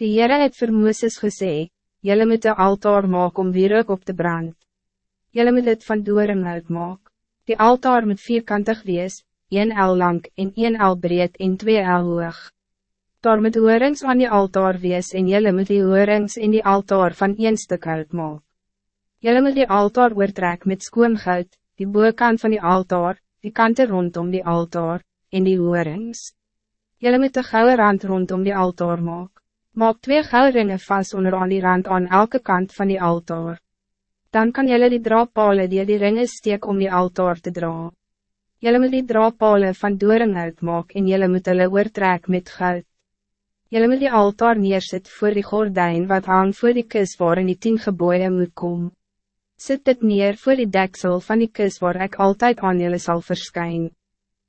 Die Heere het vir Mooses gesê, Jylle moet een altaar maak om wierook op te brand. Jylle moet het van doornhout maak. Die altaar moet vierkantig wees, een el lang en een el breed en twee el hoog. Daar moet oorings aan die altaar wees en jylle moet die oorings in die altaar van een stuk hout maak. Jylle moet die altaar oortrek met skoon goud, die boekant van die altaar, die kanten rondom die altaar, en die oorings. Jylle moet de gouden rand rondom die altaar maak. Maak twee goudringe vast onder aan die rand aan elke kant van die altaar. Dan kan jullie die draappale die die ringe steek om die altaar te dra. Jullie moet die draappale van doring uitmaak en jullie moet hulle oortrek met goud. Jullie moet die altaar neerset voor die gordijn wat hang voor die kus waarin die tien geboeien moet komen. Zet dit neer voor die deksel van die kus waar ik altijd aan jullie zal verschijnen.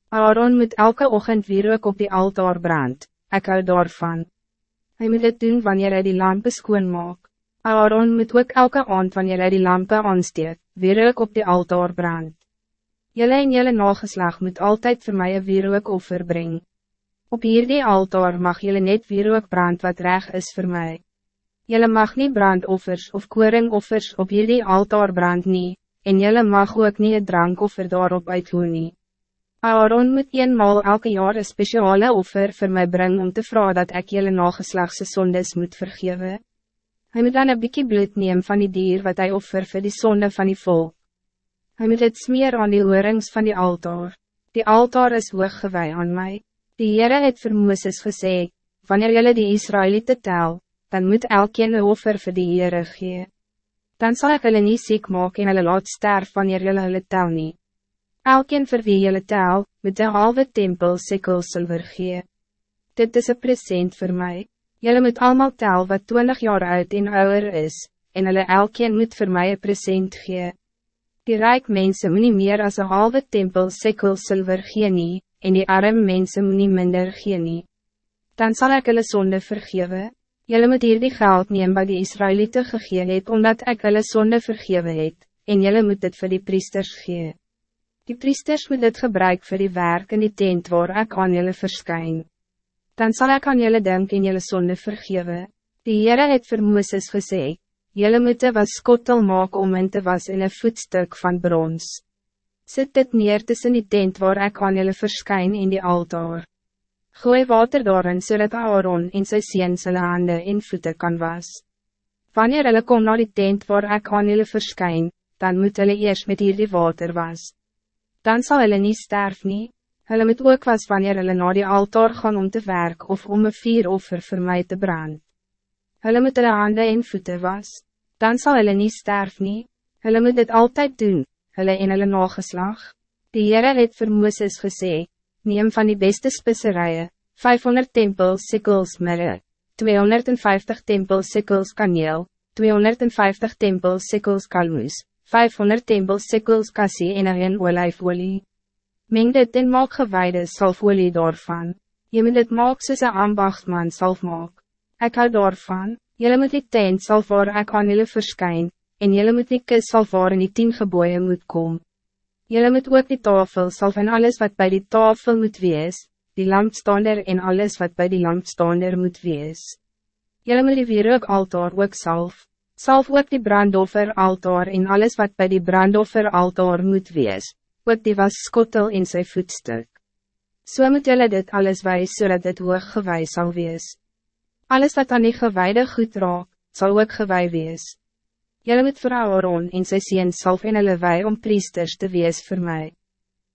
Aaron moet elke ochtend weer ook op die altaar brand, ik hou daarvan. Hij moet het doen wanneer hij die lampen schoon maakt. Aaron moet ook elke aand wanneer hij die lampen aansteek, weer op die altaar brand. Jelle en jelle nageslag moet altijd voor mij een wierook offer brengen. Op hierdie altaar mag jelle net wierook brand wat reg is voor mij. Jelle mag niet brandoffers of koringoffers op hierdie altaar brand nie, en jelle mag ook niet het drankoffer daarop uitdoen nie. Aaron moet eenmaal elke jaar een speciale offer voor mij brengen om te vragen dat ik jullie nageslagse zondes moet vergeven. Hij moet dan een bykie bloed neem van die dier wat hij offer voor die zonde van die volk. Hij moet het smeer aan die oorings van die altaar. Die altaar is hooggewij aan mij. Die Heere het vir Mooses gesê, wanneer jullie die Israëlieten tel, dan moet elkeen een offer voor die Heere gee. Dan zal ik hulle nie ziek maak en hulle laat sterf wanneer jullie hulle tel nie. Elkeen vir wie jylle tel, moet een halve tempel sikkel silver gee. Dit is een present voor mij. Jylle moet allemaal tel wat 20 jaar oud en ouder is, en hulle elkeen moet voor mij een present gee. Die rijk mensen moet nie meer als een halve tempel sikkel silver gee nie, en die arm mensen moet nie minder gee nie. Dan zal ik hulle sonde vergewe. Jylle moet hier die geld neem wat die Israëlieten gegee het, omdat ik hulle sonde vergewe het, en jylle moet dit voor die priesters gee. Die priesters moet dit gebruik voor die werk in die tent waar ik aan jullie verschijn. Dan zal ik aan jullie denken en jullie zonde vergeven. Die Heere het vir Mooses gesê, Jullie moeten was skottel maak om in te was in een voetstuk van brons. Zet dit neer tussen die tent waar ik aan jullie verschijn in die altaar. Gooi water daarin zodat Aaron in sy seens hulle hande en voete kan was. Wanneer hulle kom naar die tent waar ik aan jullie verschijn, dan moet hulle eerst met hierdie water was dan zal hulle niet sterf nie. Hulle moet ook was wanneer hulle na die altaar gaan om te werk of om een vieroffer voor mij te brand. Hulle moet hulle hande en voeten was, dan zal hulle niet sterf nie. Hulle moet dit altijd doen, hulle en hulle nageslag. Die Heere het vir Mooses gesê, neem van die beste spisserijen, 500 tempel sikkels mirre, 250 tempel sikkels kaneel, 250 tempel sikkels kalmoes, 500 tempel sikkels kassie en een olijfolie. Meng dit en maak gewaarde salfolie daarvan. Je moet dit maak soos een ambachtman salf maak. Ek hou daarvan, jylle moet die tent salf waar ek aan jylle verskyn, en jylle moet die kus salf waar in die tien geboeien moet kom. Jylle moet ook die tafel salf en alles wat bij die tafel moet wees, die lampstander en alles wat bij die lampstander moet wees. Jylle moet die wierook altaar ook salf salf ook die brandoffer altaar en alles wat bij die brandoffer altaar moet wees, ook die was skottel in zijn voetstuk. So moet jullie dit alles wijs, zodat dit hoog gewij zal wees. Alles wat aan die gewijde goed raak, zal ook gewij wees. Jullie moet vir Aaron en sy sien salf en hulle wij om priesters te wees voor mij.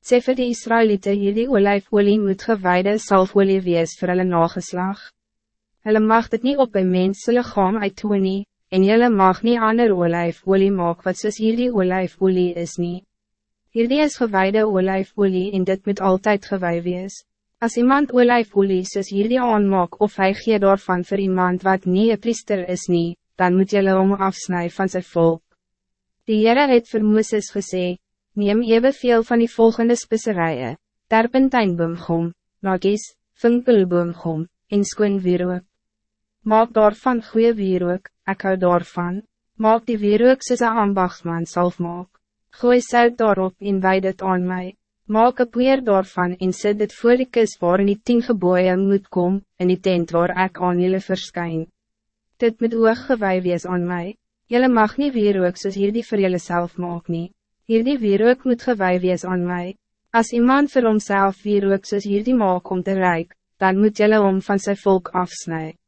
Sê vir die Israëlieten hierdie olijfolie moet gewijde salfolie wees vir hulle nageslag. Hulle mag dit niet op een mens lichaam uittoon nie, en jylle mag niet ander olijfolie maak wat soos hierdie olijfolie is nie. Hierdie is gewijde olijfolie en dit moet altijd gewij wees. Als iemand olijfolie soos hierdie aanmaak of hy gee daarvan voor iemand wat niet een priester is nie, dan moet jylle om afsnij van zijn volk. Die Heere het vir Mooses gesê, neem veel van die volgende spisserijen, terpentijnboomgom, nagis, vinkelboomgom, en skoon wierook. Maak daarvan goeie wierook, ek hou daarvan, maak die wierook soos een ambachtsman self maak, gooi sout daarop en weid het aan mij. maak een poeier daarvan en sit dit voor die kus waar in die tien geboeien moet kom, in die tent waar ek aan jullie verskyn. Dit moet oog gewij wees aan mij. Jelle mag niet wierook soos hierdie vir jylle self maak nie. Hierdie wierook moet gewij wees aan mij. Als iemand vir homself wierook soos hierdie maak om te rijk, dan moet jelle om van zijn volk afsnijden.